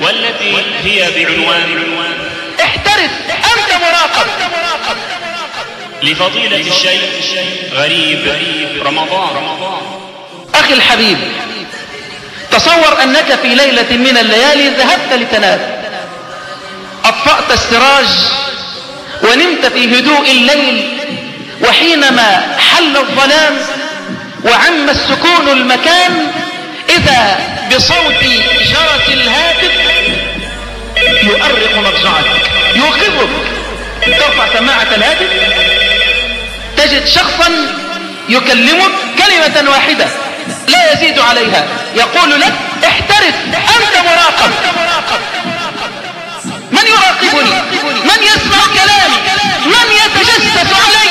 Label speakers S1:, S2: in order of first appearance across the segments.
S1: والتي هي بعنوان.
S2: احترس أنت مراقب.
S1: لفضيلة الشيخ غريب رمضان.
S2: أخي الحبيب تصور أنك في ليلة من الليالي ذهبت لتنام. أطفأت السراج ونمت في هدوء الليل وحينما حل الظلام وعم السكون المكان إذا بصوت جرس الهاتف يؤرق مضجعك يوقظك. ترفع سماعة الهاتف. تجد شخصا يكلمك كلمة واحدة لا يزيد عليها. يقول لك احترس أنت مراقب. من يراقبني؟ من يسمع كلامي؟ من يتجسس علي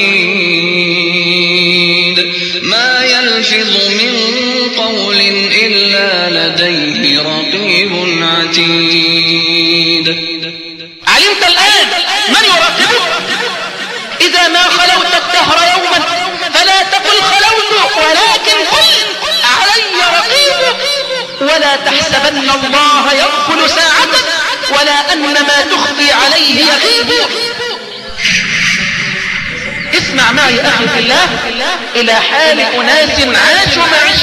S2: ولا تحسبن الله يغفل ساعة ولا أن ما تخفي عليه يغيب. اسمع معي أخي في الله إلى حال أناس عاشوا معي.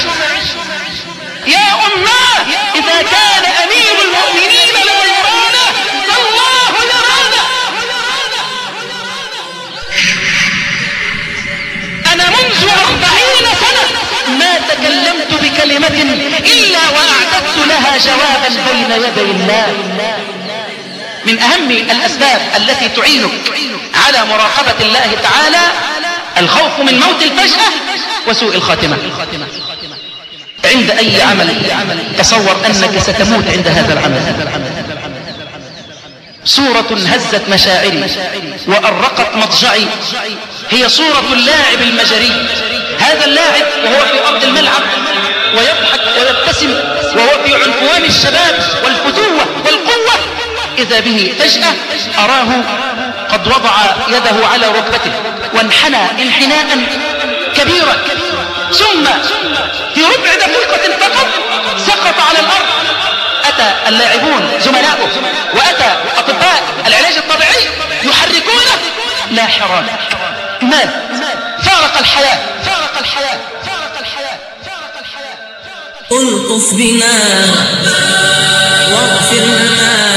S2: يا أماه إذا كان أمير المؤمنين لا يرانا فالله يرانا. أنا منذ ما تكلمت بكلمة إلا وأعددت لها جوابا بين يدي الله. من أهم الأسباب التي تعينك على مراقبة الله تعالى الخوف من موت الفجأة وسوء الخاتمة. عند أي عمل تصور أنك ستموت عند هذا العمل. صورة هزت مشاعري وأرقت مضجعي هي صورة اللاعب المجري. هذا اللاعب وهو في أرض الملعب ويضحك ويبتسم وهو في عنفوان الشباب والفتوة والقوة. إذا به فجأة أراه قد وضع يده على ركبته وانحنى انحناء كبيرا. ثم في ربع دقيقة فقط سقط على الأرض. أتى اللاعبون زملاؤه وأتى أطباء العلاج الطبيعي يحركونه. لا حراك مات فارق الحياة فارق الحياة فارق الحياة فارق الحياة
S3: ألطف بنا واغفر لنا.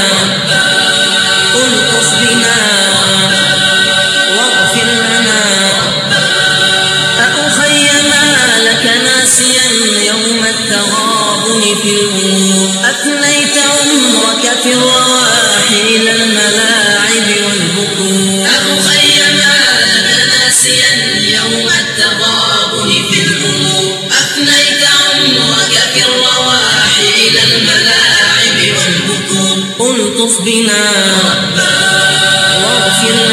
S3: بنا واغفر لنا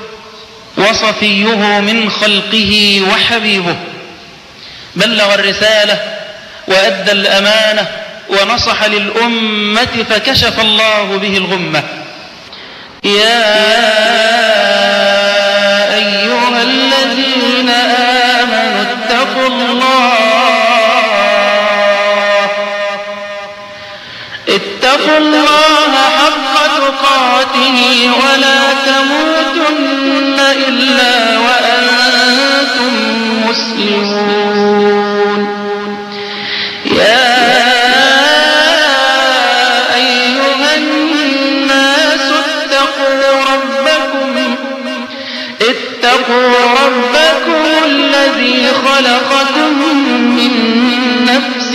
S2: وصفيه من خلقه وحبيبه. بلغ الرسالة وأدى الأمانة ونصح للأمة فكشف الله به الغمة. يا أيها الذين آمنوا اتقوا الله. اتقوا الله حق تقاته ولا تموتن إلا وأنتم مسلمون. يا أيها الناس اتقوا ربكم اتقوا ربكم الذي خلقكم من نفس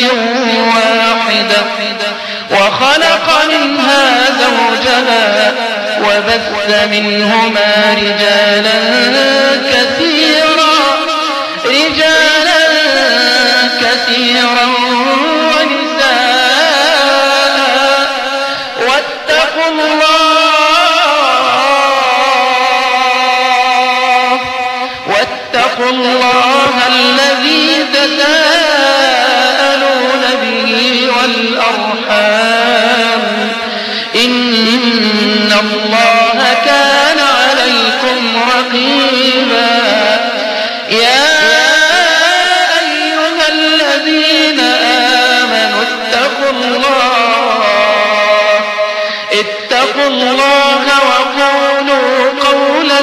S2: واحدة وخلق منها زوجها وبث منهما رجالا كثيرا. اتقوا الله وقولوا قولا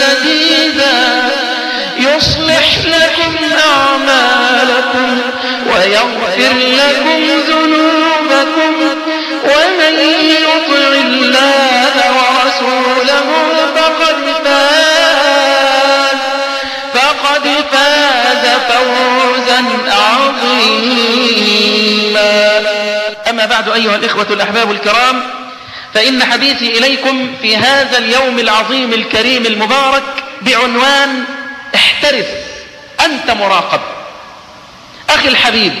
S2: سديدا. يصلح لكم أعمالكم ويغفر لكم ذنوبكم. ومن يطع الله ورسوله فقد فاز. فقد فاز فوزا عظيما. أما بعد أيها الإخوة الأحباب الكرام فإن حديثي إليكم في هذا اليوم العظيم الكريم المبارك بعنوان احترس أنت مراقب. أخي الحبيب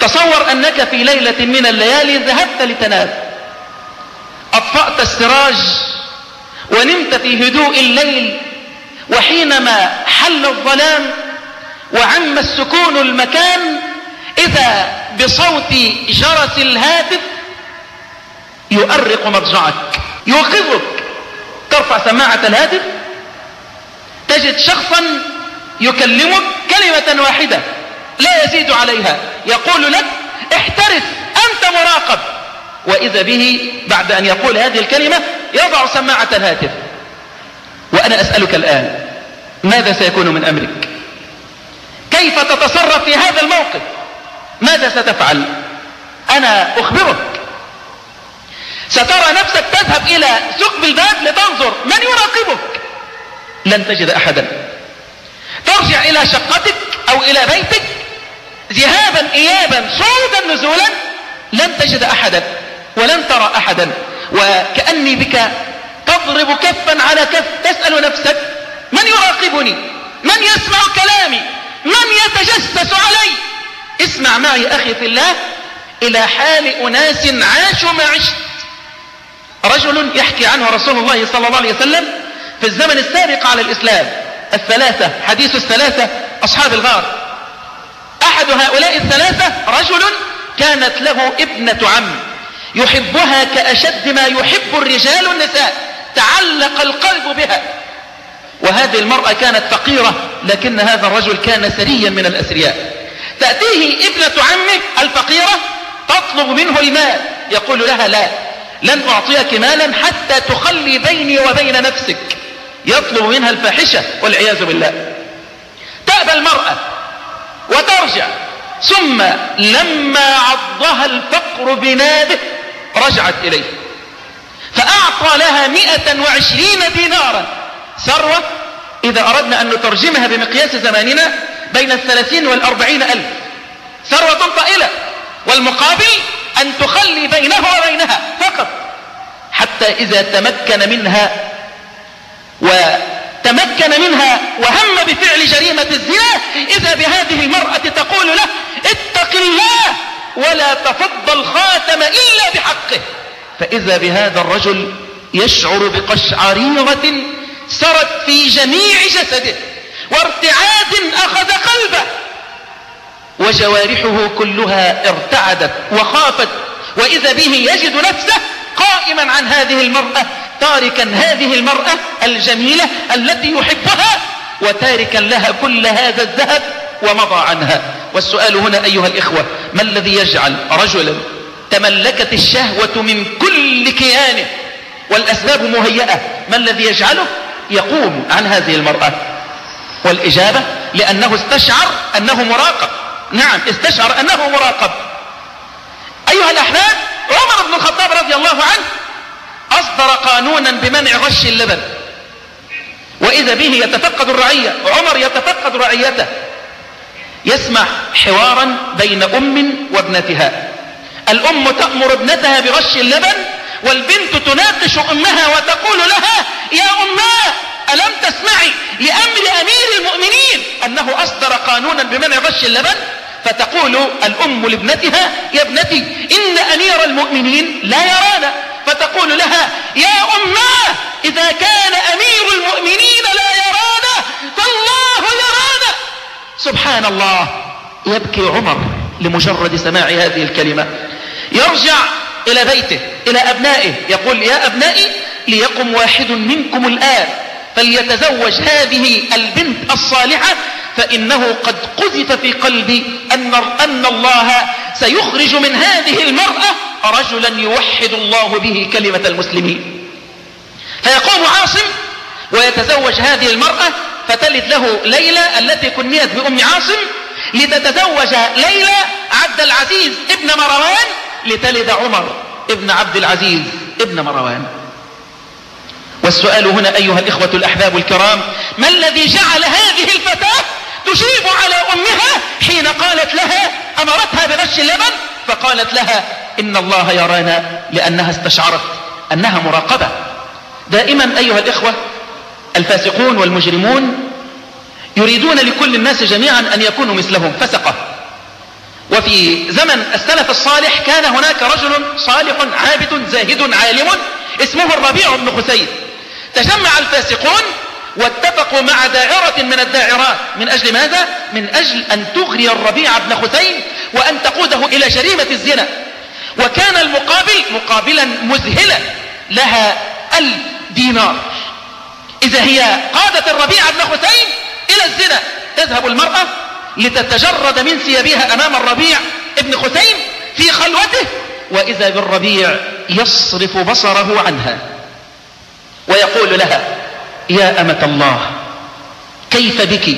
S2: تصور أنك في ليلة من الليالي ذهبت لتنام. أطفأت السراج ونمت في هدوء الليل وحينما حل الظلام وعم السكون المكان إذا بصوت جرس الهاتف يؤرق مضجعك يوقظك. ترفع سماعة الهاتف. تجد شخصا يكلمك كلمة واحدة لا يزيد عليها. يقول لك احترس أنت مراقب. وإذا به بعد أن يقول هذه الكلمة يضع سماعة الهاتف. وأنا أسألك الآن ماذا سيكون من أمرك؟ كيف تتصرف في هذا الموقف؟ ماذا ستفعل؟ أنا أخبرك. سترى نفسك تذهب إلى ثقب الباب لتنظر من يراقبك. لن تجد أحدا. ترجع إلى شقتك أو إلى بيتك. ذهابا إيابا صعودا نزولا. لن تجد أحدا. ولن ترى أحدا. وكأني بك تضرب كفا على كف. تسأل نفسك من يراقبني؟ من يسمع كلامي؟ من يتجسس علي؟ اسمع معي أخي في الله. إلى حال أناس عاشوا ما عشت. رجل يحكي عنه رسول الله صلى الله عليه وسلم في الزمن السابق على الإسلام. الثلاثة حديث الثلاثة أصحاب الغار. أحد هؤلاء الثلاثة رجل كانت له ابنة عم. يحبها كأشد ما يحب الرجال النساء. تعلق القلب بها. وهذه المرأة كانت فقيرة لكن هذا الرجل كان سريا من الأسرياء. تأتيه ابنة عمه الفقيرة تطلب منه المال. يقول لها لا لن أعطيك مالا حتى تخلي بيني وبين نفسك. يطلب منها الفاحشة والعياذ بالله. تأبى المرأة وترجع. ثم لما عضها الفقر بنابه رجعت إليه. فأعطى لها مئة وعشرين دينارا. ثروة إذا أردنا أن نترجمها بمقياس زماننا بين الثلاثين والأربعين ألف. ثروة طائلة. والمقابل أن تخلي بينه وبينها فقط. حتى إذا تمكن منها وتمكن منها وهم بفعل جريمة الزنا إذا بهذه المرأة تقول له اتق الله ولا تفض الخاتم إلا بحقه. فإذا بهذا الرجل يشعر بقشعريرة سرت في جميع جسده وارتعاد أخذ قلبه وجوارحه كلها ارتعدت وخافت وإذا به يجد نفسه قائما عن هذه المرأة تاركا هذه المرأة الجميلة التي يحبها وتاركا لها كل هذا الذهب ومضى عنها. والسؤال هنا أيها الإخوة ما الذي يجعل رجلا تملكت الشهوة من كل كيانه؟ والأسباب مهيئة ما الذي يجعله؟ يقوم عن هذه المرأة. والإجابة لأنه استشعر أنه مراقب. نعم استشعر أنه مراقب. أيها الأحباب عمر بن الخطاب رضي الله عنه أصدر قانونا بمنع غش اللبن. وإذا به يتفقد الرعية عمر يتفقد رعيته. يسمع حوارا بين أم وابنتها. الأم تأمر ابنتها بغش اللبن والبنت تناقش أمها وتقول لها يا أماه ألم تسمعي لأمر أمير المؤمنين أنه أصدر قانونا بمنع غش اللبن؟ فتقول الأم لابنتها يا ابنتي إن أمير المؤمنين لا يرانا. فتقول لها يا أماه إذا كان أمير المؤمنين لا يرانا فالله يرانا. سبحان الله يبكي عمر لمجرد سماع هذه الكلمة. يرجع إلى بيته إلى أبنائه يقول يا أبنائي ليقم واحد منكم الآن فليتزوج هذه البنت الصالحة فإنه قد قذف في قلبي أن, أن الله سيخرج من هذه المرأة رجلا يوحد الله به كلمة المسلمين. فيقوم عاصم ويتزوج هذه المرأة فتلد له ليلى التي كنيت بأم عاصم لتتزوج ليلى عبد العزيز ابن مروان لتلد عمر ابن عبد العزيز ابن مروان. والسؤال هنا أيها الإخوة الأحباب الكرام ما الذي جعل هذه الفتاة تجيب على أمها حين قالت لها أمرتها برش اللبن؟ فقالت لها إن الله يرانا لأنها استشعرت أنها مراقبة. دائما أيها الإخوة الفاسقون والمجرمون يريدون لكل الناس جميعا أن يكونوا مثلهم فسقة. وفي زمن السلف الصالح كان هناك رجل صالح عابد زاهد عالم اسمه الربيع بن خسيد تجمع الفاسقون واتفقوا مع دائرة من الدائرات. من أجل ماذا؟ من أجل أن تغري الربيع بن خثيم وأن تقوده إلى جريمة الزنا. وكان المقابل مقابلا مذهلا لها ألف دينار إذا هي قادت الربيع بن خثيم إلى الزنا. تذهب المرأة لتتجرد من ثيابها أمام الربيع ابن خثيم في خلوته وإذا بالربيع يصرف بصره عنها. ويقول لها يا أمة الله كيف بك؟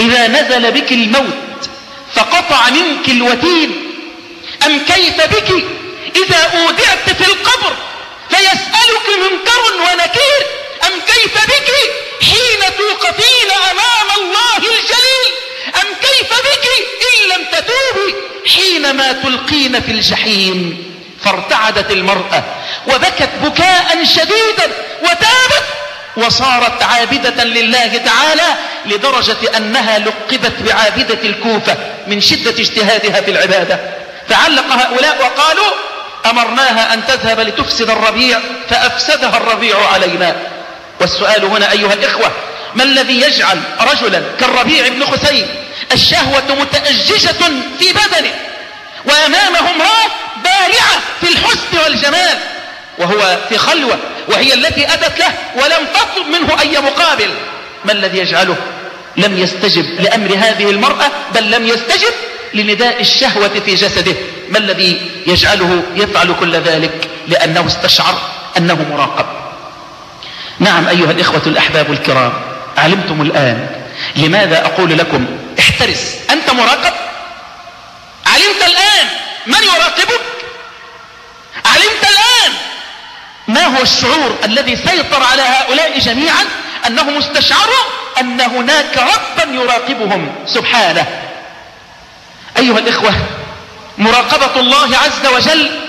S2: إذا نزل بك الموت فقطع منك الوتين أم كيف بك؟ إذا أودعت في القبر فيسألك منكر ونكير أم كيف بك؟ حين توقفين أمام الله الجليل أم كيف بك؟ إن لم تتوبي حينما تلقين في الجحيم. فارتعدت المرأة وبكت بكاء شديدا وتابت وصارت عابدة لله تعالى لدرجة أنها لقبت بعابدة الكوفة من شدة اجتهادها في العبادة. فعلق هؤلاء وقالوا أمرناها أن تذهب لتفسد الربيع فأفسدها الربيع علينا. والسؤال هنا أيها الإخوة ما الذي يجعل رجلا كالربيع بن خسين الشهوة متأججة في بدنه؟ وأمامه امرأة بارعة في الحسن والجمال وهو في خلوة وهي التي أتت له ولم تطلب منه أي مقابل. ما الذي يجعله؟ لم يستجب لأمر هذه المرأة بل لم يستجب لنداء الشهوة في جسده. ما الذي يجعله يفعل كل ذلك؟ لأنه استشعر أنه مراقب. نعم أيها الإخوة الأحباب الكرام علمتم الآن. لماذا أقول لكم؟ احترس أنت مراقب؟ علمت الآن. من يراقبك؟ علمت الآن. ما هو الشعور الذي سيطر على هؤلاء جميعا؟ أنهم استشعروا أن هناك ربا يراقبهم. سبحانه. أيها الإخوة مراقبة الله عز وجل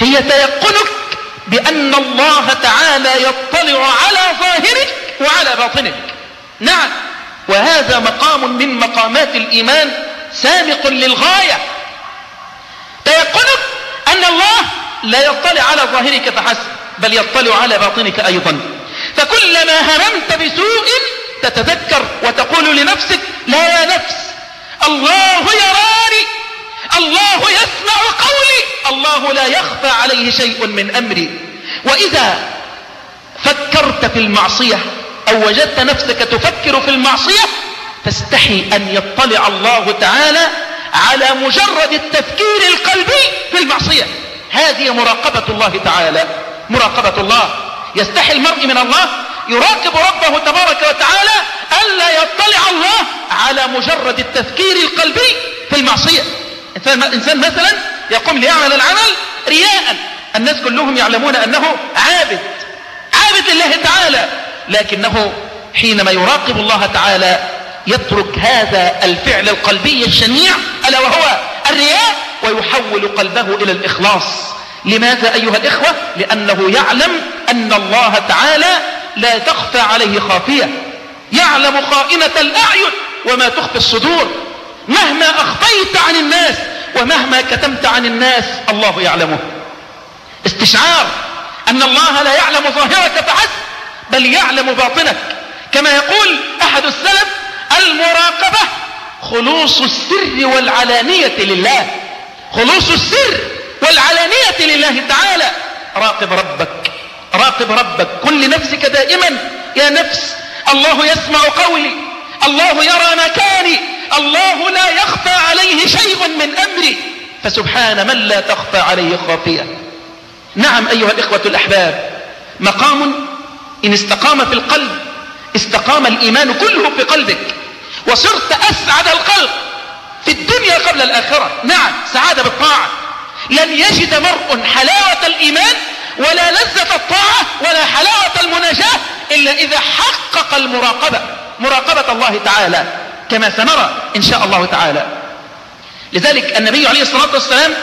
S2: هي تيقنك بأن الله تعالى يطلع على ظاهرك وعلى باطنك. نعم. وهذا مقام من مقامات الإيمان سابق للغاية. تيقنك أن الله لا يطلع على ظاهرك فحسب بل يطلع على باطنك أيضا. فكلما هممت بسوء تتذكر وتقول لنفسك لا يا نفس الله يراني الله يسمع قولي الله لا يخفى عليه شيء من أمري. وإذا فكرت في المعصية أو وجدت نفسك تفكر في المعصية تستحي أن يطلع الله تعالى على مجرد التفكير القلبي في المعصية. هذه مراقبة الله تعالى. مراقبة الله. يستحي المرء من الله يراقب ربه تبارك وتعالى ألا يطلع الله على مجرد التفكير القلبي في المعصية. إنسان مثلا يقوم ليعمل العمل رياء. الناس كلهم يعلمون أنه عابد. عابد لله تعالى. لكنه حينما يراقب الله تعالى يترك هذا الفعل القلبي الشنيع ألا وهو الرياء ويحول قلبه إلى الإخلاص. لماذا أيها الإخوة؟ لأنه يعلم أن الله تعالى لا تخفى عليه خافية. يعلم خائنة الأعين وما تخفي الصدور. مهما أخفيت عن الناس ومهما كتمت عن الناس الله يعلمه. استشعار أن الله لا يعلم ظاهرك فحسب بل يعلم باطنك. كما يقول أحد السلف المراقبة خلوص السر والعلانية لله. خلوص السر والعلانية لله تعالى. راقب ربك راقب ربك كن لنفسك دائما. يا نفس الله يسمع قولي الله يرى مكاني الله لا يخفى عليه شيء من أمري. فسبحان من لا تخفى عليه خافية. نعم أيها الإخوة الأحباب مقام إن استقام في القلب استقام الإيمان كله في قلبك وصرت أسعد القلب في الدنيا قبل الآخرة. نعم سعادة بالطاعة. لن يجد مرء حلاوة الإيمان ولا لذة الطاعة ولا حلاوة المناجاة إلا إذا حقق المراقبة. مراقبة الله تعالى كما سنرى إن شاء الله تعالى. لذلك النبي عليه الصلاة والسلام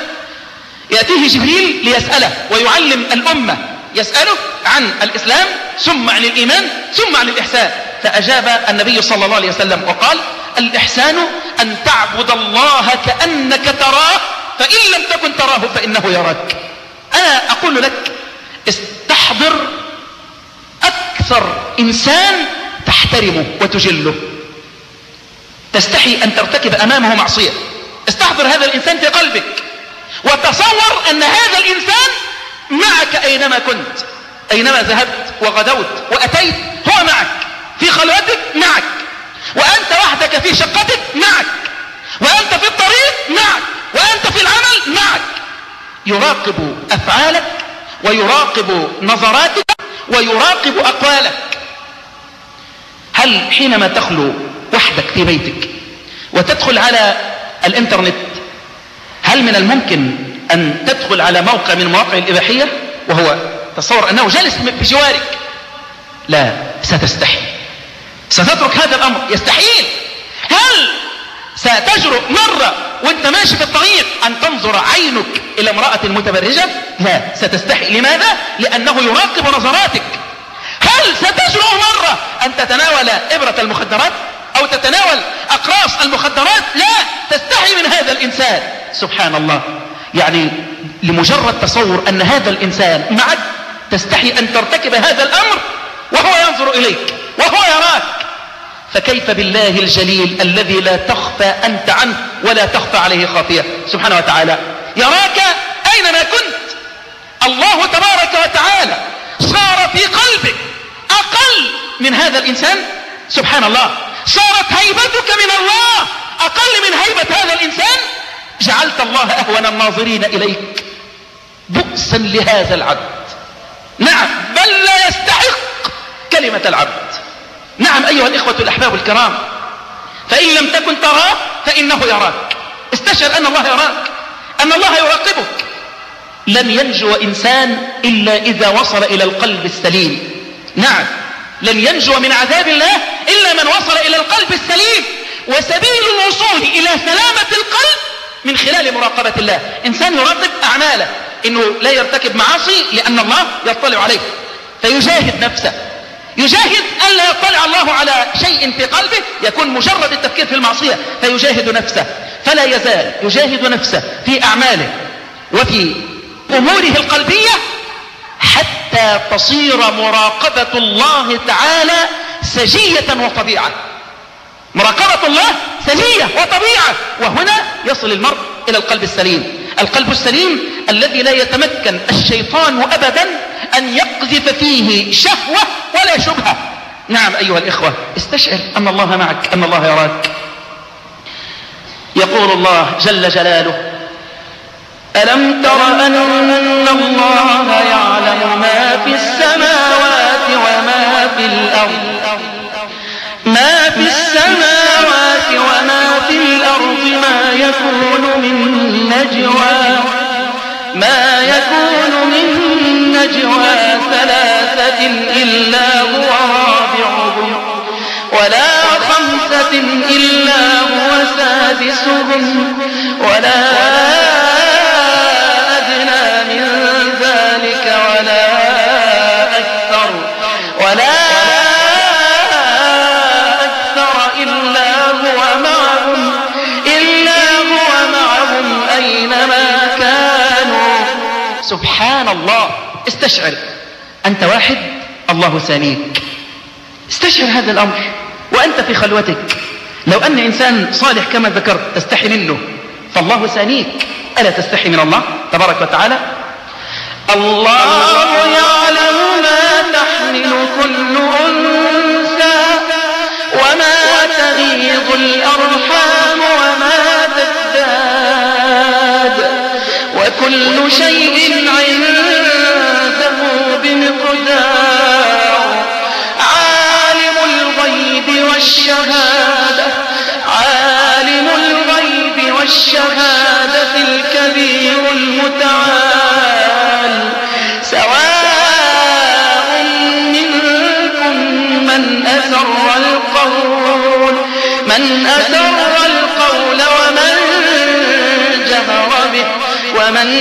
S2: يأتيه جبريل ليسأله ويعلم الأمة يسأله عن الإسلام ثم عن الإيمان ثم عن الإحسان. فأجاب النبي صلى الله عليه وسلم وقال الإحسان أن تعبد الله كأنك تراه فإن لم تكن تراه فإنه يراك. أنا أقول لك استحضر أكثر إنسان تحترمه وتجله. تستحي أن ترتكب أمامه معصية. استحضر هذا الإنسان في قلبك. وتصور أن هذا الإنسان معك أينما كنت أينما ذهبت وغدوت وأتيت هو معك. في خلوتك معك. وأنت وحدك في شقتك معك. وأنت في الطريق معك. وأنت في العمل معك. يراقب أفعالك ويراقب نظراتك ويراقب أقوالك. هل حينما تخلو وحدك في بيتك وتدخل على الإنترنت هل من الممكن أن تدخل على موقع من مواقع الإباحية وهو تصور أنه جالس بجوارك لا ستستحي. ستترك هذا الأمر. يستحيل. هل ستجرؤ مرة وأنت ماشي في الطريق أن تنظر عينك إلى امرأة متبرجة؟ لا. ستستحي. لماذا؟ لأنه يراقب نظراتك. هل ستجرؤ مرة أن تتناول إبرة المخدرات أو تتناول أقراص المخدرات؟ لا. تستحي من هذا الإنسان. سبحان الله. يعني لمجرد تصور أن هذا الإنسان معك تستحي أن ترتكب هذا الأمر وهو ينظر إليك وهو يراك. فكيف بالله الجليل الذي لا تخفى أنت عنه ولا تخفى عليه خافية؟ سبحانه وتعالى. يراك أينما كنت. الله تبارك وتعالى صار في قلبك أقل من هذا الإنسان. سبحان الله. صارت هيبتك من الله أقل من هيبة هذا الإنسان. جعلت الله أهون الناظرين إليك بؤسا لهذا العبد. نعم بل لا يستحق كلمة العبد. نعم أيها الإخوة الأحباب الكرام فإن لم تكن تراه فإنه يراك. استشعر أن الله يراك أن الله يراقبك لن ينجو إنسان إلا إذا وصل إلى القلب السليم. نعم لن ينجو من عذاب الله إلا من وصل إلى القلب السليم. وسبيل الوصول إلى سلامة القلب من خلال مراقبة الله. إنسان يراقب أعماله. إنه لا يرتكب معاصي لأن الله يطلع عليه. فيجاهد نفسه. يجاهد ألا يطلع الله على شيء في قلبه يكون مجرد التفكير في المعصية. فيجاهد نفسه. فلا يزال يجاهد نفسه في أعماله وفي أموره القلبية حتى تصير مراقبة الله تعالى سجية وطبيعة. مراقبة الله سجية وطبيعة. وهنا يصل المرء إلى القلب السليم. القلب السليم الذي لا يتمكن الشيطان أبدا أن يقذف فيه شهوة ولا شبهة. نعم أيها الإخوة استشعر أن الله معك أن الله يراك. يقول الله جل جلاله ألم تر أن الله يعلم ما في السماوات وما في الأرض؟ ما في يكون من نجوى. ما يكون من نجوى ثلاثة إلا هو رابعهم ولا خمسة إلا هو سادسهم ولا سبحان الله. استشعر. أنت واحد الله ثانيك. استشعر هذا الأمر وأنت في خلوتك. لو أن إنسان صالح كما ذكرت تستحي منه فالله ثانيك. ألا تستحي من الله؟ تبارك وتعالى. الله يعلم ما تحمل كل أنثى وما تغيض الأرحام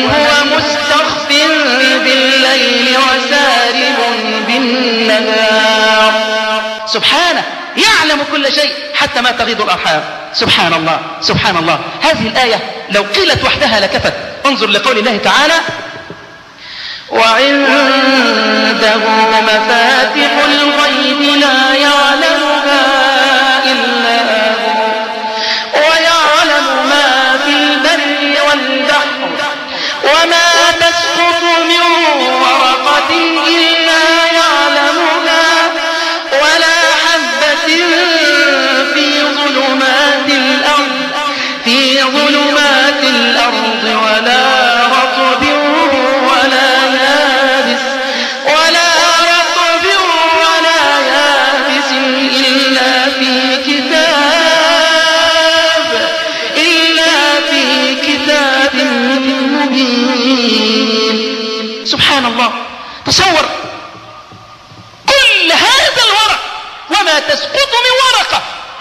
S2: هو مستخف بالليل وسارب بالنهار. سبحانه يعلم كل شيء حتى ما تغيض الأرحام. سبحان الله سبحان الله هذه الآية لو قيلت وحدها لكفت. انظر لقول الله تعالى وعنده مفاتح الغيب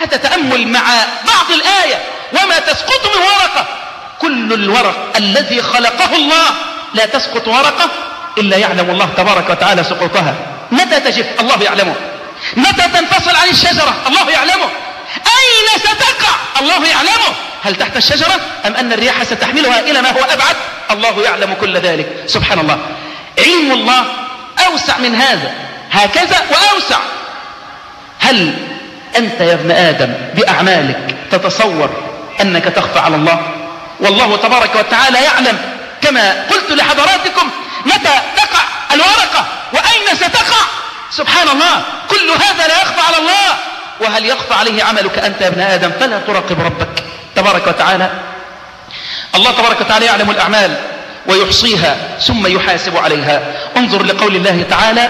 S2: ورقة هذا تأمل مع بعض الآية وما تسقط من ورقة. كل الورق الذي خلقه الله لا تسقط ورقة إلا يعلم الله تبارك وتعالى سقوطها. متى تجف؟ الله يعلمه. متى تنفصل عن الشجرة؟ الله يعلمه. أين ستقع؟ الله يعلمه. هل تحت الشجرة أم أن الرياح ستحملها إلى ما هو أبعد؟ الله يعلم كل ذلك. سبحان الله. علم الله أوسع من هذا. هكذا وأوسع. هل أنت يا ابن آدم بأعمالك تتصور أنك تخفى على الله؟ والله تبارك وتعالى يعلم كما قلت لحضراتكم متى تقع الورقة وأين ستقع. سبحان الله كل هذا لا يخفى على الله. وهل يخفى عليه عملك أنت يا ابن آدم؟ فلا تراقب ربك. تبارك وتعالى الله تبارك وتعالى يعلم الأعمال ويحصيها ثم يحاسب عليها. انظر لقول الله تعالى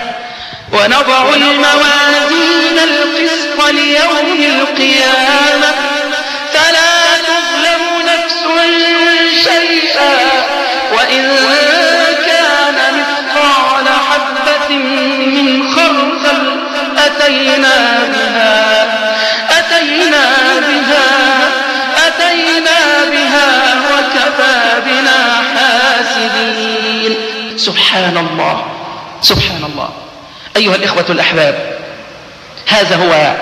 S2: ونضع الموازين القسط ليوم القيامة. فلا تظلم نفس شيئا وإن كان مثقال حبة من خردل أتينا بها أتينا بها أتينا بها وكفى بنا حاسبين سبحان الله سبحان الله. أيها الإخوة الأحباب هذا هو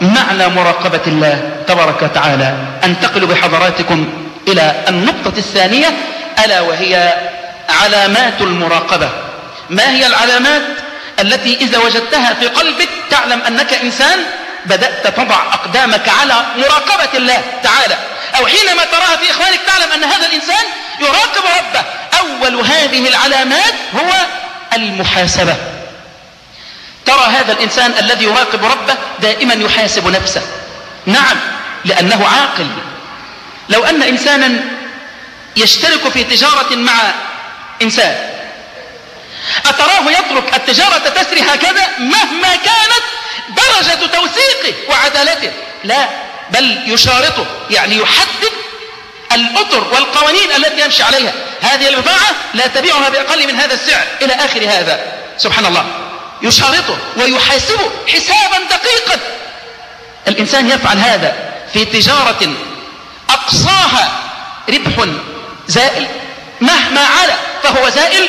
S2: معنى مراقبة الله تبارك وتعالى. أنتقل بحضراتكم إلى النقطة الثانية ألا وهي علامات المراقبة. ما هي العلامات التي إذا وجدتها في قلبك تعلم أنك إنسان بدأت تضع أقدامك على مراقبة الله تعالى؟ أو حينما تراها في إخوانك تعلم أن هذا الإنسان يراقب ربه. أول هذه العلامات هو المحاسبة. ترى هذا الإنسان الذي يراقب ربه دائما يحاسب نفسه. نعم لأنه عاقل. لو أن إنسانا يشترك في تجارة مع إنسان أتراه يترك التجارة تسري هكذا مهما كانت درجة توثيقه وعدالته؟ لا بل يشارطه يعني يحدد الأطر والقوانين التي يمشي عليها. هذه البضاعة لا تبيعها بأقل من هذا السعر إلى آخر هذا. سبحان الله. يشارطه ويحاسبه حسابا دقيقا. الإنسان يفعل هذا في تجارة أقصاها ربح زائل مهما علا فهو زائل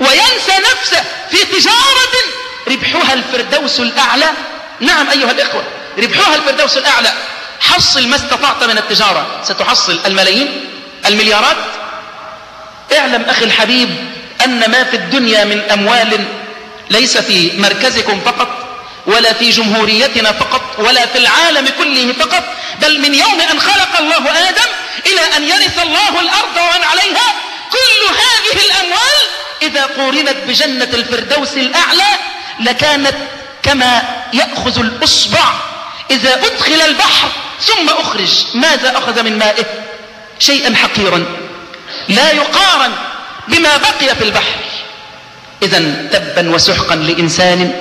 S2: وينسى نفسه في تجارة ربحها الفردوس الأعلى. نعم أيها الإخوة ربحها الفردوس الأعلى. حصل ما استطعت من التجارة ستحصل الملايين المليارات. اعلم أخي الحبيب أن ما في الدنيا من أموال ليس في مركزكم فقط ولا في جمهوريتنا فقط ولا في العالم كله فقط بل من يوم أن خلق الله آدم إلى أن يرث الله الأرض ومن عليها كل هذه الأموال إذا قورنت بجنة الفردوس الأعلى لكانت كما يأخذ الأصبع إذا أدخل البحر ثم أخرج. ماذا أخذ من مائه؟ شيئا حقيرا لا يقارن بما بقي في البحر. إذا تبا وسحقا لإنسان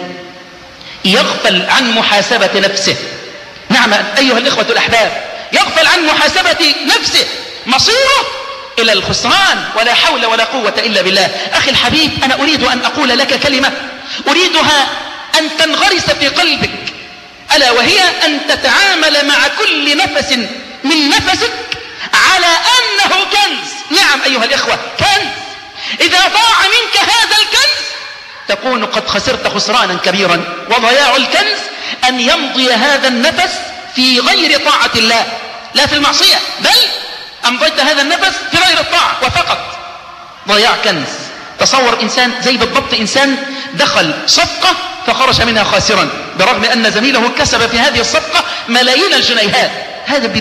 S2: يغفل عن محاسبة نفسه. نعم أيها الإخوة الأحباب يغفل عن محاسبة نفسه. مصيره إلى الخسران ولا حول ولا قوة إلا بالله. أخي الحبيب أنا أريد أن أقول لك كلمة. أريدها أن تنغرس في قلبك. ألا وهي أن تتعامل مع كل نفس من نفسك على أنه كنز. نعم أيها الإخوة كنز. إذا ضاع منك هذا الكنز تكون قد خسرت خسرانا كبيرا وضياع الكنز أن يمضي هذا النفس في غير طاعة الله لا في المعصية بل أمضيت هذا النفس في غير الطاعة وفقط ضياع كنز. تصور إنسان زي بالضبط إنسان دخل صفقة فخرج منها خاسرا برغم أن زميله كسب في هذه الصفقة ملايين الجنيهات. هذا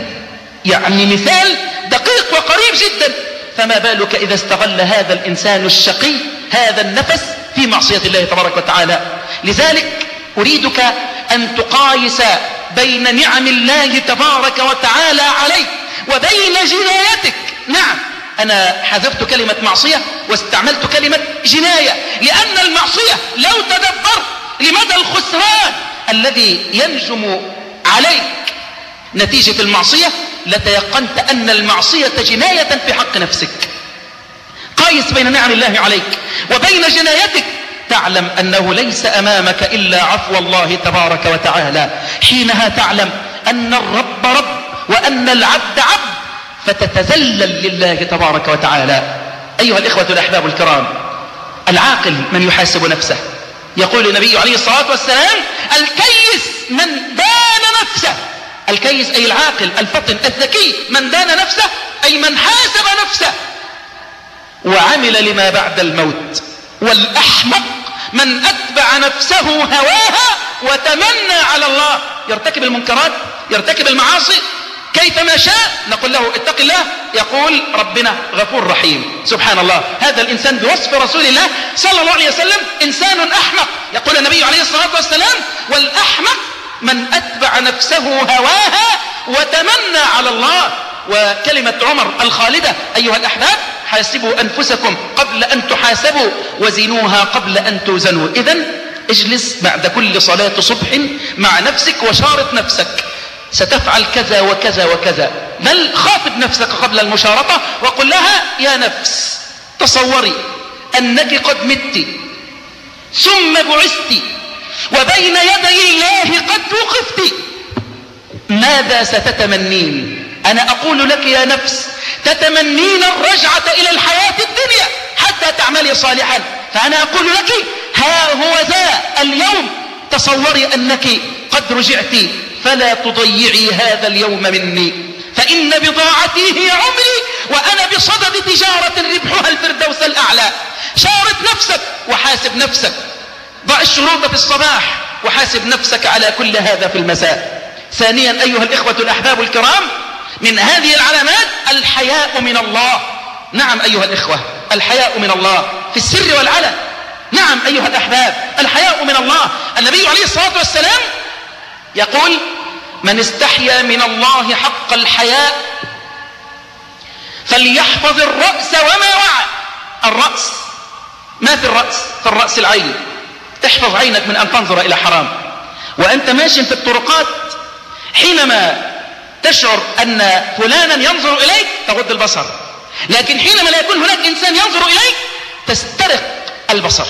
S2: يعني مثال دقيق وقريب جدا. فما بالك إذا استغل هذا الإنسان الشقي هذا النفس في معصية الله تبارك وتعالى؟ لذلك أريدك أن تقايس بين نعم الله تبارك وتعالى عليك وبين جنايتك. نعم أنا حذفت كلمة معصية واستعملت كلمة جناية لأن المعصية لو تدبرت لمدى الخسران الذي ينجم عليك نتيجة المعصية لتيقنت أن المعصية جناية في حق نفسك. قايس بين نعم الله عليك وبين جنايتك. تعلم أنه ليس أمامك إلا عفو الله تبارك وتعالى. حينها تعلم أن الرب رب وأن العبد عبد فتتذلل لله تبارك وتعالى. أيها الإخوة الأحباب الكرام العاقل من يحاسب نفسه. يقول النبي عليه الصلاة والسلام الكيس من دان نفسه. الكيس أي العاقل الفطن الذكي من دان نفسه أي من حاسب نفسه. وعمل لما بعد الموت. والأحمق من أتبع نفسه هواها وتمنى على الله. يرتكب المنكرات يرتكب المعاصي. كيفما شاء نقول له اتق الله يقول ربنا غفور رحيم. سبحان الله. هذا الإنسان بوصف رسول الله صلى الله عليه وسلم إنسان أحمق. يقول النبي عليه الصلاة والسلام والأحمق من أتبع نفسه هواها وتمنى على الله. وكلمة عمر الخالدة أيها الأحباب حاسبوا أنفسكم قبل أن تحاسبوا وزنوها قبل أن توزنوا. إذا اجلس بعد كل صلاة صبح مع نفسك وشارط نفسك. ستفعل كذا وكذا وكذا. بل خاطب نفسك قبل المشارطة وقل لها يا نفس تصوري أنك قد مت ثم بعثت وبين يدي الله قد وقفت. ماذا ستتمنين؟ أنا أقول لك يا نفس تتمنين الرجعة إلى الحياة الدنيا حتى تعملي صالحا. فأنا أقول لك ها هو ذا اليوم. تصوري أنك قد رجعت فلا تضيعي هذا اليوم مني. فإن بضاعتي هي عمري وأنا بصدد تجارة ربحها الفردوس الأعلى. شارط نفسك وحاسب نفسك. ضع الشروط في الصباح وحاسب نفسك على كل هذا في المساء. ثانيا أيها الإخوة الأحباب الكرام من هذه العلامات الحياء من الله. نعم أيها الإخوة الحياء من الله في السر والعلن. نعم أيها الأحباب الحياء من الله. النبي عليه الصلاة والسلام يقول من استحيا من الله حق الحياء فليحفظ الرأس وما وعى. الرأس ما في الرأس؟ في الرأس العين. احفظ عينك من أن تنظر إلى حرام. وأنت ماشي في الطرقات حينما تشعر أن فلانا ينظر إليك تغض البصر. لكن حينما لا يكون هناك إنسان ينظر إليك تسترق البصر.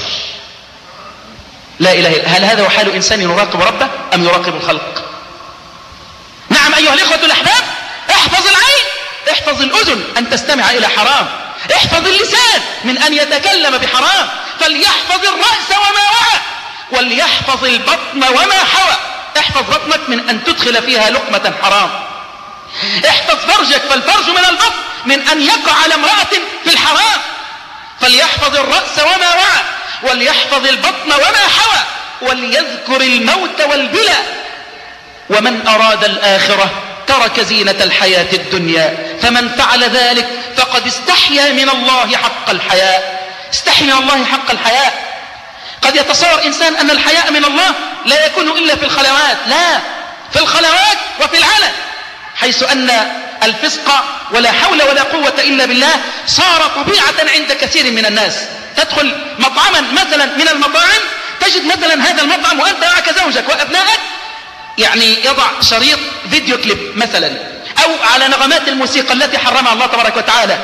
S2: لا إله إلا هل هذا هو حال إنسان يراقب ربه أم يراقب الخلق؟ نعم أيها الإخوة الأحباب احفظ العين احفظ الأذن أن تستمع إلى حرام. احفظ اللسان من أن يتكلم بحرام فليحفظ الرأس وما وعى وليحفظ البطن وما حوى. احفظ بطنك من أن تدخل فيها لقمة حرام. احفظ فرجك فالفرج من البطن من أن يقع على امرأة في الحرام. فليحفظ الرأس وما وعى وليحفظ البطن وما حوى وليذكر الموت والبلى ومن أراد الآخرة ترك زينة الحياة الدنيا فمن فعل ذلك فقد استحيا من الله حق الحياء استحي من الله حق الحياء قد يتصور إنسان أن الحياء من الله لا يكون إلا في الخلوات. لا في الخلوات وفي العلن. حيث أن الفسق ولا حول ولا قوة إلا بالله صار طبيعة عند كثير من الناس. تدخل مطعما مثلا من المطاعم تجد مثلا هذا المطعم وأنت معك زوجك وأبنائك يعني يضع شريط فيديو كليب مثلا أو على نغمات الموسيقى التي حرمها الله تبارك وتعالى.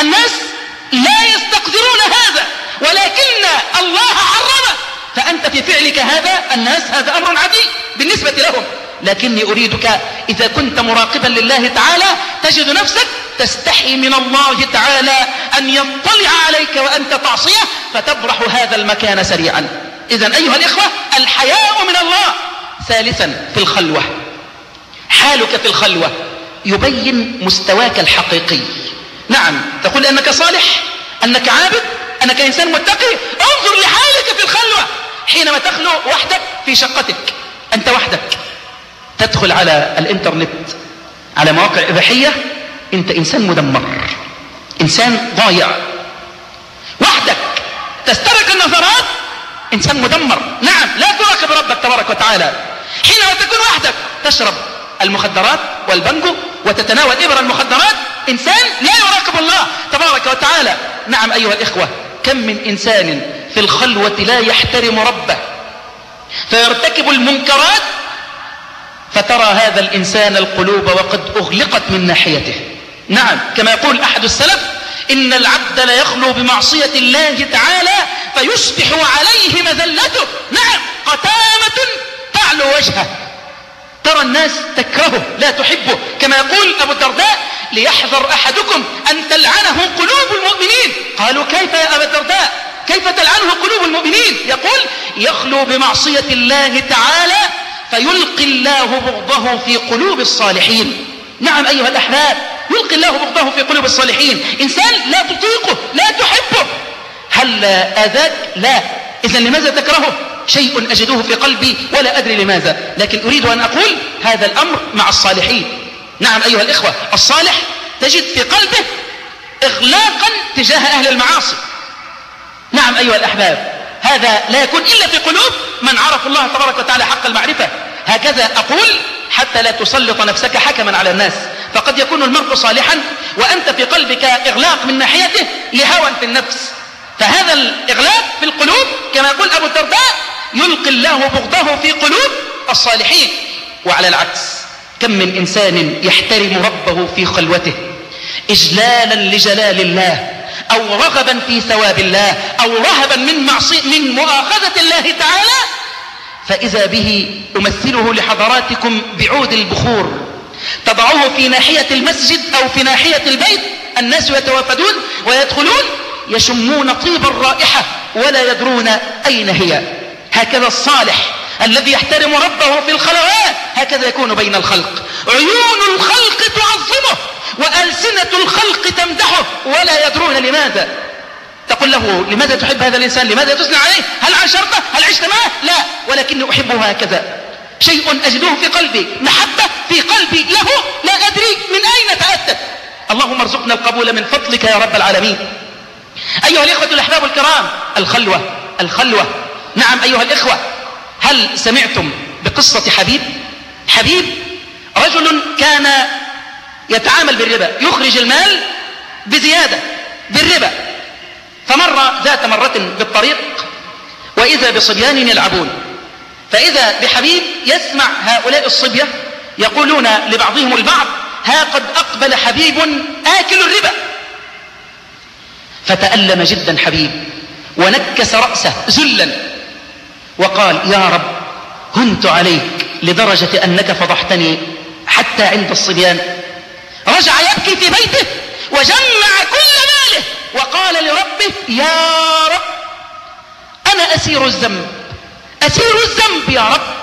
S2: الناس لا يستقدرون هذا ولكن الله حرمه. فأنت في فعلك هذا الناس هذا أمر عادي بالنسبة لهم. لكني أريدك إذا كنت مراقبا لله تعالى تجد نفسك تستحي من الله تعالى أن يطلع عليك وأنت تعصيه فتبرح هذا المكان سريعا. إذا أيها الإخوة الحياء من الله. ثالثا في الخلوة. حالك في الخلوة يبين مستواك الحقيقي. نعم تقول أنك صالح أنك عابد أنك إنسان متقي. انظر لحالك في الخلوة حينما تخلو وحدك في شقتك. أنت وحدك. تدخل على الإنترنت على مواقع إباحية. أنت إنسان مدمر إنسان ضايع. وحدك. تسترق النظرات إنسان مدمر. نعم لا تراقب ربك تبارك وتعالى. حينما تكون وحدك تشرب المخدرات والبنجو وتتناول إبر المخدرات إنسان لا يراقب الله تبارك وتعالى. نعم أيها الإخوة كم من إنسان في الخلوة لا يحترم ربه؟ فيرتكب المنكرات فترى هذا الإنسان القلوب وقد أغلقت من ناحيته. نعم كما يقول أحد السلف إن العبد ليخلو بمعصية الله تعالى فيصبح عليه مذلته. نعم قتامة تعلو وجهه. ترى الناس تكرهه لا تحبه. كما يقول أبو الدرداء ليحذر أحدكم أن تلعنه قلوب المؤمنين. قالوا كيف يا أبا الدرداء؟ كيف تلعنه قلوب المؤمنين؟ يقول يخلو بمعصية الله تعالى فيلقي الله بغضه في قلوب الصالحين. نعم أيها الأحباب يلقي الله بغضه في قلوب الصالحين. إنسان لا تطيقه لا تحبه. هل أذاك؟ لا. إذا لماذا تكرهه؟ شيء أجده في قلبي ولا أدري لماذا. لكن أريد أن أقول هذا الأمر مع الصالحين. نعم أيها الإخوة الصالح تجد في قلبه إغلاقا تجاه أهل المعاصي. نعم أيها الأحباب هذا لا يكون إلا في قلوب من عرف الله تبارك وتعالى حق المعرفة. هكذا أقول حتى لا تسلط نفسك حكما على الناس. فقد يكون المرء صالحا وأنت في قلبك إغلاق من ناحيته لهوى في النفس. فهذا الإغلاق في القلوب كما يقول أبو الدرداء يلقي الله بغضه في قلوب الصالحين وعلى العكس كم من إنسان يحترم ربه في خلوته إجلالا لجلال الله أو رغبا في ثواب الله أو رهبا من معصية من مؤاخذة الله تعالى فإذا به أمثله لحضراتكم بعود البخور تضعه في ناحية المسجد أو في ناحية البيت الناس يتوافدون ويدخلون يشمون طيب الرائحة ولا يدرون أين هي. هكذا الصالح الذي يحترم ربه في الخلوات هكذا يكون بين الخلق. عيون الخلق تعظمه وألسنة الخلق تمدحه ولا يدرون لماذا. تقول له لماذا تحب هذا الإنسان؟ لماذا تثنى عليه؟ هل عاشرته هل عشت معه؟ لا ولكني أحبه هكذا. شيء أجده في قلبي محبة في قلبي له لا أدري من أين تأتت اللهم ارزقنا القبول من فضلك يا رب العالمين. أيها الإخوة الأحباب الكرام الخلوة الخلوة. نعم أيها الإخوة هل سمعتم بقصة حبيب؟ حبيب رجل كان يتعامل بالربا يخرج المال بزيادة بالربا. فمر ذات مرة بالطريق وإذا بصبيان يلعبون. فإذا بحبيب يسمع هؤلاء الصبية يقولون لبعضهم البعض ها قد أقبل حبيب آكل الربا. فتألم جدا حبيب ونكس رأسه ذلا وقال يا رب هنت عليك لدرجة أنك فضحتني حتى عند الصبيان. رجع يبكي في بيته وجمع كل ماله وقال لربه يا رب أنا أسير الذنب أسير الذنب يا رب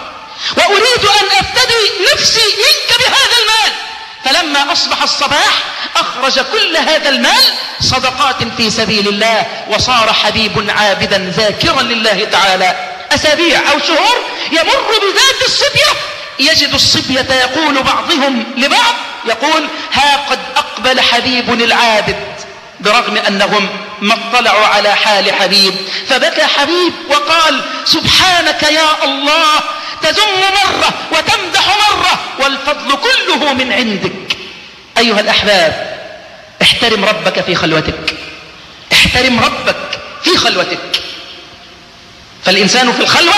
S2: وأريد أن أفتدي نفسي منك بهذا المال. فلما أصبح الصباح أخرج كل هذا المال صدقات في سبيل الله وصار حبيب عابدا ذاكرا لله تعالى. أسابيع أو شهور يمر بذات الصبية. يجد الصبية يقول بعضهم لبعض يقول ها قد أقبل حبيب العابد. برغم أنهم ما اطلعوا على حال حبيب. فبكى حبيب وقال سبحانك يا الله تذم مرة وتمدح مرة والفضل كله من عندك. أيها الأحباب احترم ربك في خلوتك. احترم ربك في خلوتك. فالإنسان في الخلوة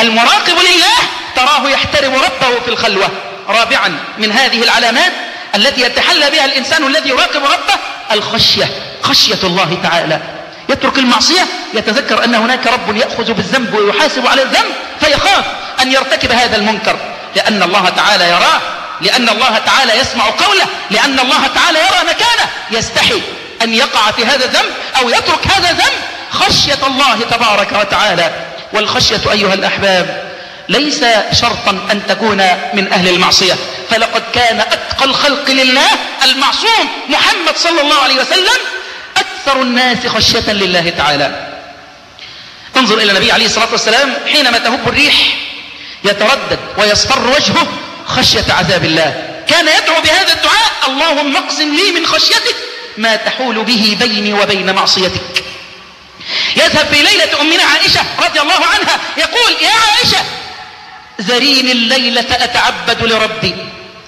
S2: المراقب لله تراه يحترم ربه في الخلوة. رابعا من هذه العلامات التي يتحلى بها الإنسان الذي يراقب ربه الخشية. خشية الله تعالى. يترك المعصية يتذكر أن هناك رب يأخذ بالذنب ويحاسب على الذنب فيخاف أن يرتكب هذا المنكر. لأن الله تعالى يراه لأن الله تعالى يسمع قوله لأن الله تعالى يرى مكانه. يستحي أن يقع في هذا الذنب أو يترك هذا الذنب. خشية الله تبارك وتعالى. والخشية أيها الأحباب ليس شرطا أن تكون من أهل المعصية. فلقد كان أتقى الخلق لله المعصوم محمد صلى الله عليه وسلم أكثر الناس خشية لله تعالى. انظر إلى النبي عليه الصلاة والسلام حينما تهب الريح يتردد ويصفر وجهه خشية عذاب الله. كان يدعو بهذا الدعاء اللهم اقسم لي من خشيتك ما تحول به بيني وبين معصيتك. يذهب في ليلة أمنا عائشة رضي الله عنها يقول يا عائشة ذريني الليلة أتعبد لربي.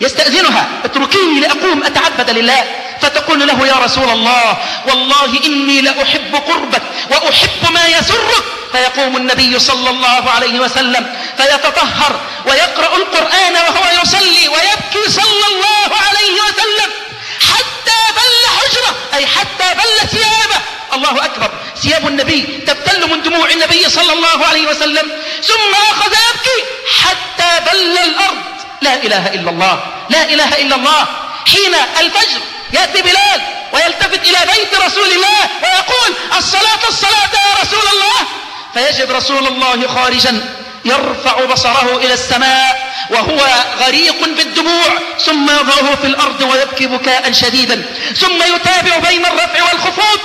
S2: يستأذنها اتركيني لأقوم أتعبد لله. فتقول له يا رسول الله والله إني لأحب قربك وأحب ما يسرك. فيقوم النبي صلى الله عليه وسلم فيتطهر ويقرأ القرآن وهو يصلي ويبكي صلى الله عليه وسلم حتى بل حجرة أي حتى بل ثيابه. الله أكبر. ثياب النبي تبتل من دموع النبي صلى الله عليه وسلم. ثم أخذ يبكي حتى بل الأرض. لا إله إلا الله لا إله إلا الله. حين الفجر يأتي بلال ويلتفت إلى بيت رسول الله ويقول الصلاة الصلاة يا رسول الله. فيجد رسول الله خارجا يرفع بصره إلى السماء وهو غريق بالدموع ثم يضعه في الأرض ويبكي بكاء شديدا ثم يتابع بين الرفع والخفوض.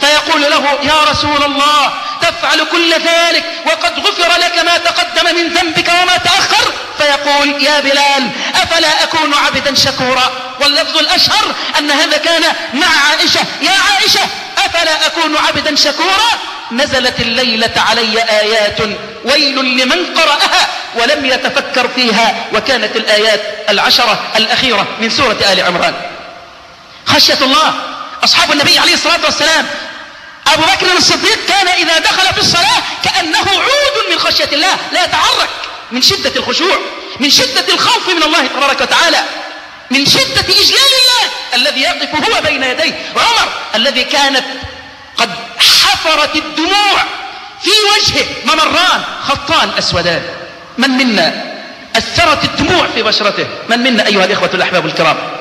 S2: فيقول له يا رسول الله تفعل كل ذلك وقد غفر لك ما تقدم من ذنبك وما تأخر؟ فيقول يا بلال أفلا أكون عبدا شكورا؟ واللفظ الأشهر أن هذا كان مع عائشة. يا عائشة أفلا أكون عبدا شكورا؟ نزلت الليلة علي آيات ويل لمن قرأها ولم يتفكر فيها وكانت الآيات العشرة الأخيرة من سورة آل عمران. خشية الله أصحاب النبي عليه الصلاة والسلام. أبو بكر الصديق كان إذا دخل في الصلاة كأنه عود من خشية الله لا يتعرك من شدة الخشوع من شدة الخوف من الله تبارك وتعالى من شدة إجلال الله الذي يقف هو بين يديه. عمر الذي كانت قد حفرت الدموع في وجهه ممران خطان أسودان. من منا أثرت الدموع في بشرته؟ من منا أيها الإخوة الأحباب الكرام؟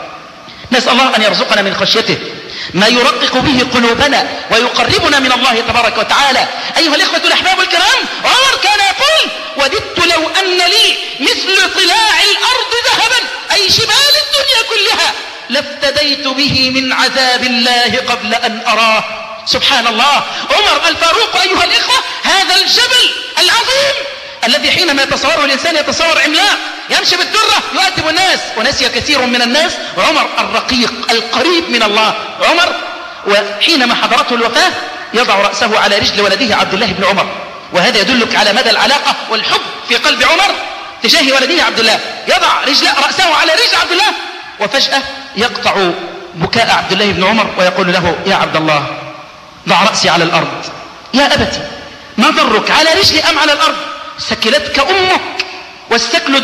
S2: نسأل الله أن يرزقنا من خشيته. ما يرقق به قلوبنا ويقربنا من الله تبارك وتعالى. أيها الإخوة الأحباب الكرام عمر كان يقول وددت لو أن لي مثل طلاع الأرض ذهبا أي شمال الدنيا كلها لافتديت به من عذاب الله قبل أن أراه. سبحان الله. عمر الفاروق أيها الإخوة هذا الجبل العظيم الذي حينما يتصوره الإنسان يتصور عملاق يمشي بالدرة يؤدب الناس. ونسي كثير من الناس عمر الرقيق القريب من الله. عمر وحينما حضرته الوفاة يضع رأسه على رجل ولده عبد الله بن عمر. وهذا يدلك على مدى العلاقة والحب في قلب عمر تجاه ولده عبد الله. يضع رجل رأسه على رجل عبد الله وفجأة يقطع بكاء عبد الله بن عمر ويقول له يا عبد الله ضع رأسي على الأرض. يا أبتي ما ضرك على رجلي أم على الأرض؟ سكلتك أمك واستكل دعاء